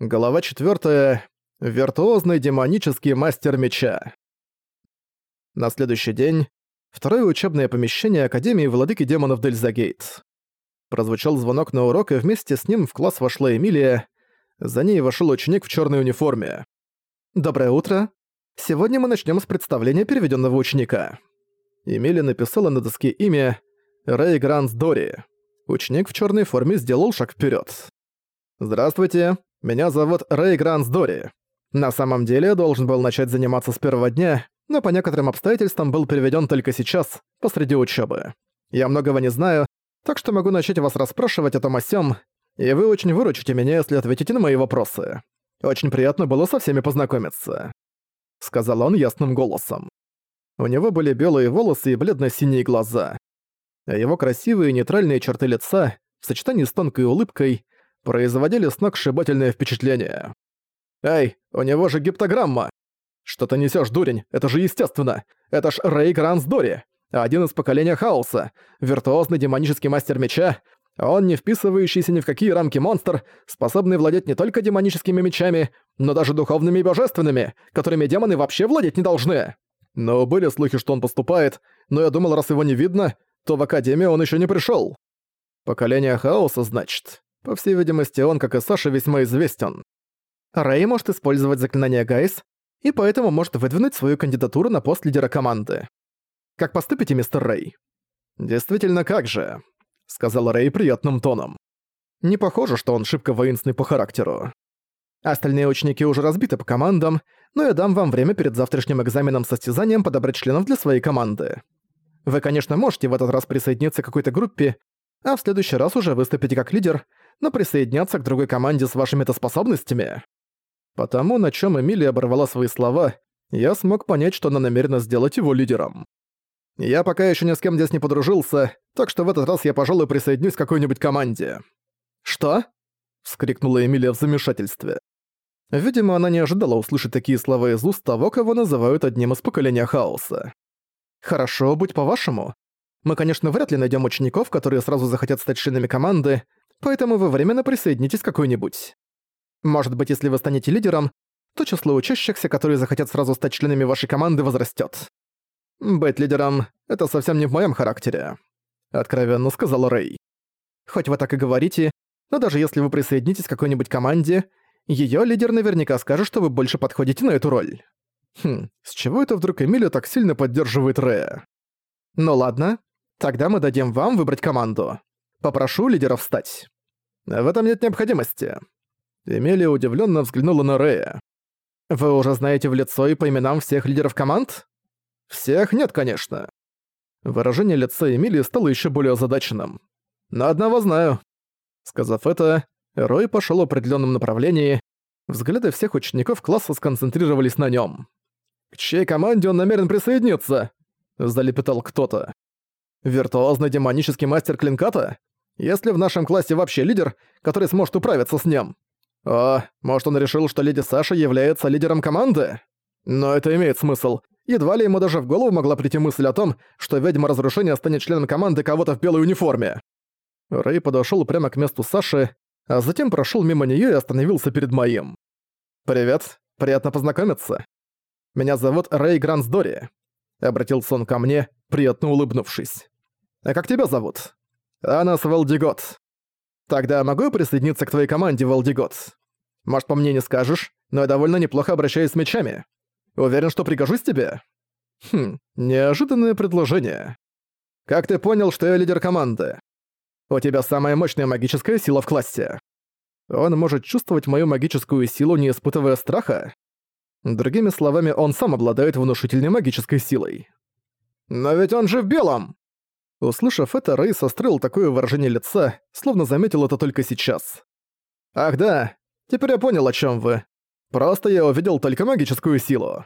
Глава 4. Виртуозный демонический мастер меча. На следующий день второе учебное помещение Академии Владыки Демонов Дельзагейт. Прозвучал звонок на урок, и вместе с ним в класс вошла Эмилия. За ней вошел ученик в черной униформе. «Доброе утро. Сегодня мы начнем с представления переведенного ученика». Эмилия написала на доске имя Рэй Гранс Дори. Ученик в черной форме сделал шаг вперед. «Здравствуйте, меня зовут Рэй Гранс Дори. На самом деле я должен был начать заниматься с первого дня, но по некоторым обстоятельствам был переведен только сейчас, посреди учебы. Я многого не знаю, так что могу начать вас расспрашивать о том о сём, и вы очень выручите меня, если ответите на мои вопросы. Очень приятно было со всеми познакомиться», — сказал он ясным голосом. У него были белые волосы и бледно-синие глаза. Его красивые нейтральные черты лица в сочетании с тонкой улыбкой производили сногсшибательное впечатление. «Эй, у него же гиптограмма!» «Что ты несёшь, дурень? Это же естественно! Это ж Рэй Гранс Дори! Один из поколения Хаоса, виртуозный демонический мастер меча, он не вписывающийся ни в какие рамки монстр, способный владеть не только демоническими мечами, но даже духовными и божественными, которыми демоны вообще владеть не должны. Но были слухи, что он поступает, но я думал, раз его не видно, то в Академию он ещё не пришёл. Поколение Хаоса, значит. По всей видимости, он, как и Саша, весьма известен. Рэй может использовать заклинание Гайс, и поэтому может выдвинуть свою кандидатуру на пост лидера команды. Как поступите, мистер Рэй? Действительно, как же, сказал Рэй приятным тоном. Не похоже, что он шибко воинственный по характеру. Остальные ученики уже разбиты по командам, но я дам вам время перед завтрашним экзаменом-состязанием подобрать членов для своей команды. Вы, конечно, можете в этот раз присоединиться к какой-то группе, а в следующий раз уже выступите как лидер, но присоединяться к другой команде с вашими-то способностями. Потому, на чем Эмилия оборвала свои слова, я смог понять, что она намерена сделать его лидером. Я пока еще ни с кем здесь не подружился, так что в этот раз я, пожалуй, присоединюсь к какой-нибудь команде. «Что?» — вскрикнула Эмилия в замешательстве. Видимо, она не ожидала услышать такие слова из уст того, кого называют одним из поколения хаоса. «Хорошо, будь по-вашему. Мы, конечно, вряд ли найдем учеников, которые сразу захотят стать членами команды, поэтому вы временно присоединитесь к какой-нибудь. Может быть, если вы станете лидером, то число учащихся, которые захотят сразу стать членами вашей команды, возрастет. Быть лидером — это совсем не в моем характере», — откровенно сказал Рэй. «Хоть вы так и говорите, но даже если вы присоединитесь к какой-нибудь команде, ее лидер наверняка скажет, что вы больше подходите на эту роль». Хм, с чего это вдруг Эмилия так сильно поддерживает Рэя? Ну ладно, тогда мы дадим вам выбрать команду. Попрошу лидеров встать. В этом нет необходимости. Эмилия удивленно взглянула на Рэя. Вы уже знаете в лицо и по именам всех лидеров команд? Всех нет, конечно. Выражение лица Эмилии стало еще более озадаченным. На одного знаю. Сказав это, Рой пошел в определенном направлении. Взгляды всех учеников класса сконцентрировались на нем. «К чьей команде он намерен присоединиться?» – залепетал кто-то. «Виртуозный демонический мастер Клинката? Если в нашем классе вообще лидер, который сможет управиться с ним? О, может он решил, что леди Саша является лидером команды? Но это имеет смысл. Едва ли ему даже в голову могла прийти мысль о том, что ведьма разрушения станет членом команды кого-то в белой униформе. Рэй подошёл прямо к месту Саши, а затем прошёл мимо неё и остановился перед моим. «Привет, приятно познакомиться. Меня зовут Рэй Грансдори», — обратился он ко мне, приятно улыбнувшись. «А как тебя зовут?» «Анас Валдигот». «Тогда могу я присоединиться к твоей команде, Валдигот? Может, по мне не скажешь, но я довольно неплохо обращаюсь с мечами. Уверен, что пригожусь тебе?» «Хм, неожиданное предложение. Как ты понял, что я лидер команды? У тебя самая мощная магическая сила в классе. Он может чувствовать мою магическую силу, не испытывая страха? Другими словами, он сам обладает внушительной магической силой. «Но ведь он же в белом!» Услышав это, Рэй состроил такое выражение лица, словно заметил это только сейчас. «Ах да, теперь я понял, о чем вы. Просто я увидел только магическую силу».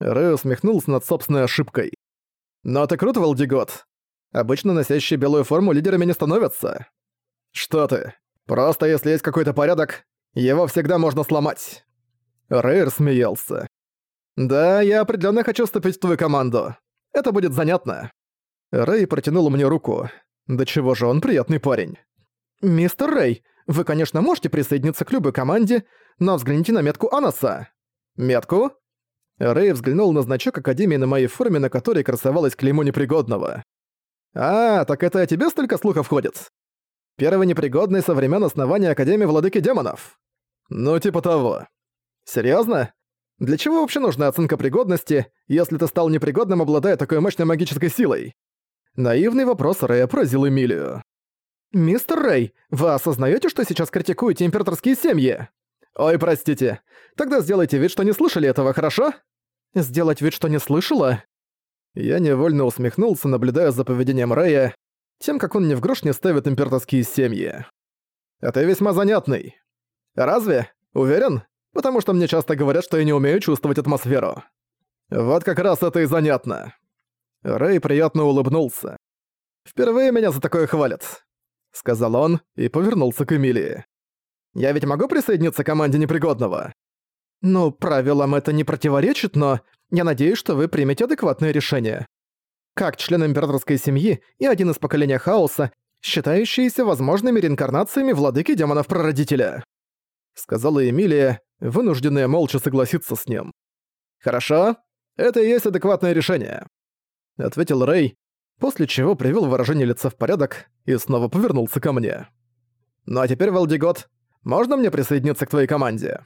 Рэй усмехнулся над собственной ошибкой. «Но ты крут, Валдигот. Обычно носящие белую форму лидерами не становятся». «Что ты? Просто если есть какой-то порядок, его всегда можно сломать». Рейр смеялся. «Да, я определенно хочу вступить в твою команду. Это будет занятно». Рэй протянул мне руку. Да чего же он приятный парень. «Мистер Рэй, Вы, конечно, можете присоединиться к любой команде, но взгляните на метку Анаса». «Метку?» Рэй взглянул на значок Академии на моей форме, на которой красовалось клеймо непригодного. «А, так это о тебе столько слухов ходит? Первый непригодный со времен основания Академии Владыки Демонов?» «Ну, типа того». «Серьёзно? Для чего вообще нужна оценка пригодности, если ты стал непригодным, обладая такой мощной магической силой?» Наивный вопрос Рэя поразил Эмилию. «Мистер Рэй, вы осознаете, что сейчас критикуете императорские семьи?» «Ой, простите. Тогда сделайте вид, что не слышали этого, хорошо?» «Сделать вид, что не слышала?» Я невольно усмехнулся, наблюдая за поведением Рэя, тем, как он ни в грош не ставит императорские семьи. «Это весьма занятный. Разве? Уверен? Потому что мне часто говорят, что я не умею чувствовать атмосферу. Вот как раз это и занятно». Рэй приятно улыбнулся. «Впервые меня за такое хвалят сказал он и повернулся к Эмилии. «Я ведь могу присоединиться к команде непригодного?» «Ну, правилам это не противоречит, но я надеюсь, что вы примете адекватное решение. Как член императорской семьи и один из поколения хаоса, считающиеся возможными реинкарнациями владыки демонов-прародителя», сказала Эмилия, вынужденная молча согласиться с ним. «Хорошо, это и есть адекватное решение», ответил Рэй, после чего привел выражение лица в порядок и снова повернулся ко мне. «Ну а теперь, Валдигот, можно мне присоединиться к твоей команде?»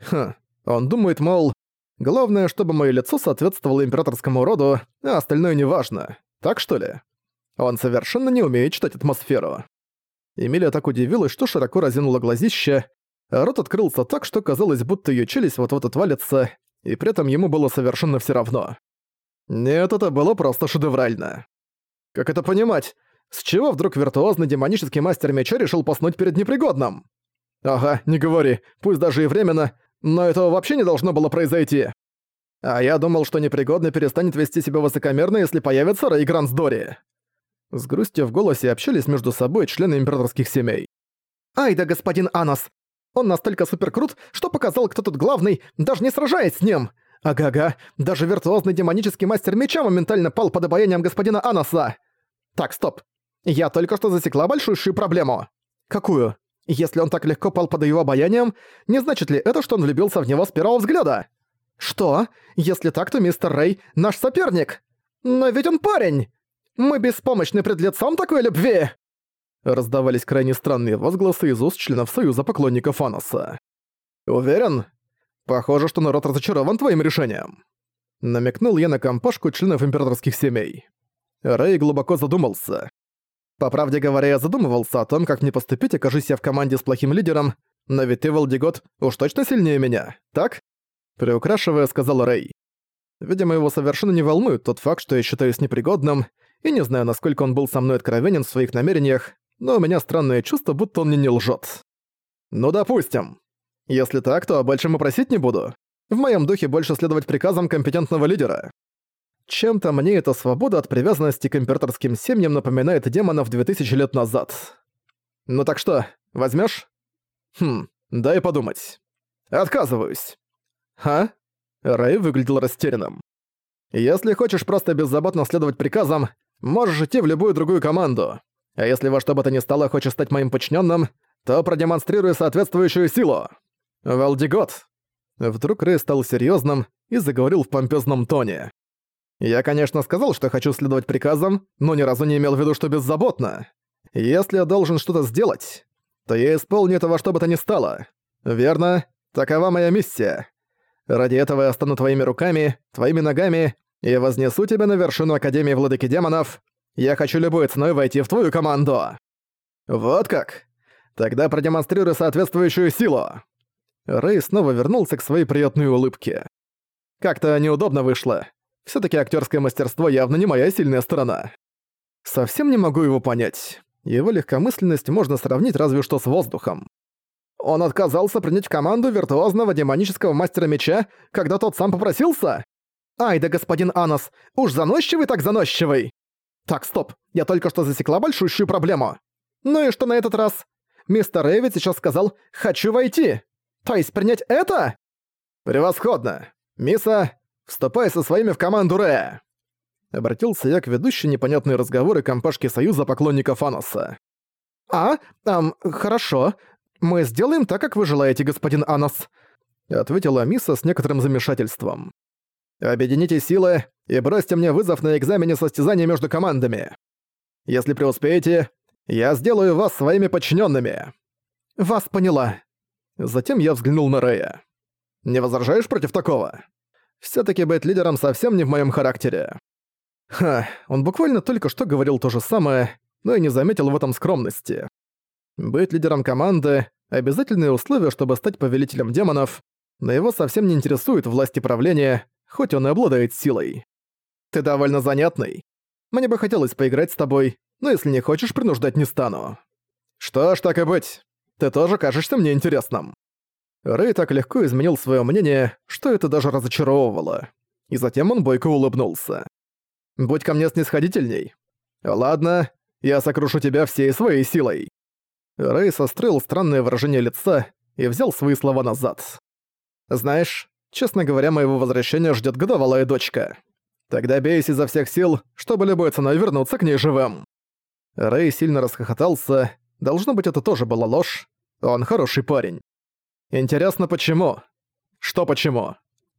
Хм, он думает, мол, главное, чтобы мое лицо соответствовало императорскому роду, а остальное неважно. Так что ли? Он совершенно не умеет читать атмосферу. Эмилия так удивилась, что широко разинула глазище, рот открылся так, что казалось, будто её челюсть вот-вот отвалится, и при этом ему было совершенно всё равно. Нет, это было просто шедеврально. Как это понимать? С чего вдруг виртуозный демонический мастер меча решил поснуть перед непригодным? Ага, не говори, пусть даже и временно, но этого вообще не должно было произойти. А я думал, что непригодный перестанет вести себя высокомерно, если появится Рэй Грансдори. С грустью в голосе общались между собой члены императорских семей. «Ай да господин Анос! Он настолько суперкрут, что показал, кто тут главный, даже не сражаясь с ним! Ага-га, даже виртуозный демонический мастер меча моментально пал под обаянием господина Аноса. Так, стоп. Я только что засекла большущую проблему. Какую? Если он так легко пал под его обаянием, не значит ли это, что он влюбился в него с первого взгляда? Что? Если так, то мистер Рэй — наш соперник. Но ведь он парень. Мы беспомощны пред лицом такой любви. Раздавались крайне странные возгласы из уст членов Союза поклонников Аноса. Уверен? Похоже, что народ разочарован твоим решением. Намекнул я на компашку членов императорских семей. Рэй глубоко задумался. По правде говоря, я задумывался о том, как мне поступить, окажись я в команде с плохим лидером, но ведь ты, Валдигот, уж точно сильнее меня, так? Приукрашивая, сказал Рэй. Видимо, его совершенно не волнует тот факт, что я считаюсь непригодным, и не знаю, насколько он был со мной откровенен в своих намерениях, но у меня странное чувство, будто он мне не лжет. Ну, допустим. Если так, то о большем и просить не буду. В моем духе больше следовать приказам компетентного лидера. Чем-то мне эта свобода от привязанности к императорским семьям напоминает демонов 2000 лет назад. Ну так что, возьмешь? Хм, дай подумать. Отказываюсь. Ха? Рэй выглядел растерянным. Если хочешь просто беззаботно следовать приказам, можешь идти в любую другую команду. А если во что бы то ни стало хочешь стать моим подчиненным, то продемонстрируй соответствующую силу. «Валдигот!» Вдруг Рэй стал серьезным и заговорил в помпезном тоне. «Я, конечно, сказал, что хочу следовать приказам, но ни разу не имел в виду, что беззаботно. Если я должен что-то сделать, то я исполню это во что бы то ни стало. Верно? Такова моя миссия. Ради этого я стану твоими руками, твоими ногами и вознесу тебя на вершину Академии Владыки Демонов. Я хочу любой ценой войти в твою команду». «Вот как? Тогда продемонстрируй соответствующую силу». Рэй снова вернулся к своей приятной улыбке. Как-то неудобно вышло. все таки актерское мастерство явно не моя сильная сторона. Совсем не могу его понять. Его легкомысленность можно сравнить разве что с воздухом. Он отказался принять команду виртуозного демонического мастера меча, когда тот сам попросился? Ай да господин Анос, уж заносчивый так заносчивый! Так, стоп, я только что засекла большущую проблему. Ну и что на этот раз? Мистер Рэвид сейчас сказал «хочу войти». То есть принять это? Превосходно. Миса, вступай со своими в команду Ре. Обратился я к ведущей непонятные разговоры компашки Союза поклонников Аноса. А? Ам, хорошо. «Мы сделаем так, как вы желаете, господин Анос», — ответила Миса с некоторым замешательством. «Объедините силы и бросьте мне вызов на экзамене состязания между командами. Если преуспеете, я сделаю вас своими подчиненными. «Вас поняла». Затем я взглянул на Рэя. «Не возражаешь против такого? все таки быть лидером совсем не в моем характере». Ха, он буквально только что говорил то же самое, но и не заметил в этом скромности. Быть лидером команды — обязательное условие, чтобы стать повелителем демонов, но его совсем не интересует власть и правление, хоть он и обладает силой. Ты довольно занятный. Мне бы хотелось поиграть с тобой, но если не хочешь, принуждать не стану. Что ж, так и быть. Ты тоже кажешься мне интересным». Рэй так легко изменил свое мнение, что это даже разочаровывало. И затем он бойко улыбнулся. «Будь ко мне снисходительней. Ладно, я сокрушу тебя всей своей силой». Рэй состроил странное выражение лица и взял свои слова назад. «Знаешь, честно говоря, моего возвращения ждет годовалая дочка. Тогда бейся изо всех сил, чтобы любой ценой вернуться к ней живым». Рэй сильно расхохотался. Должно быть, это тоже была ложь. Он хороший парень. Интересно, почему? Что почему?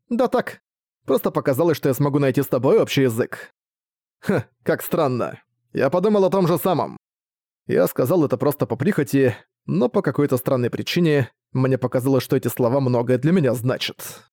Да так. Просто показалось, что я смогу найти с тобой общий язык. Ха, как странно. Я подумал о том же самом. Я сказал это просто по прихоти, но по какой-то странной причине мне показалось, что эти слова многое для меня значат.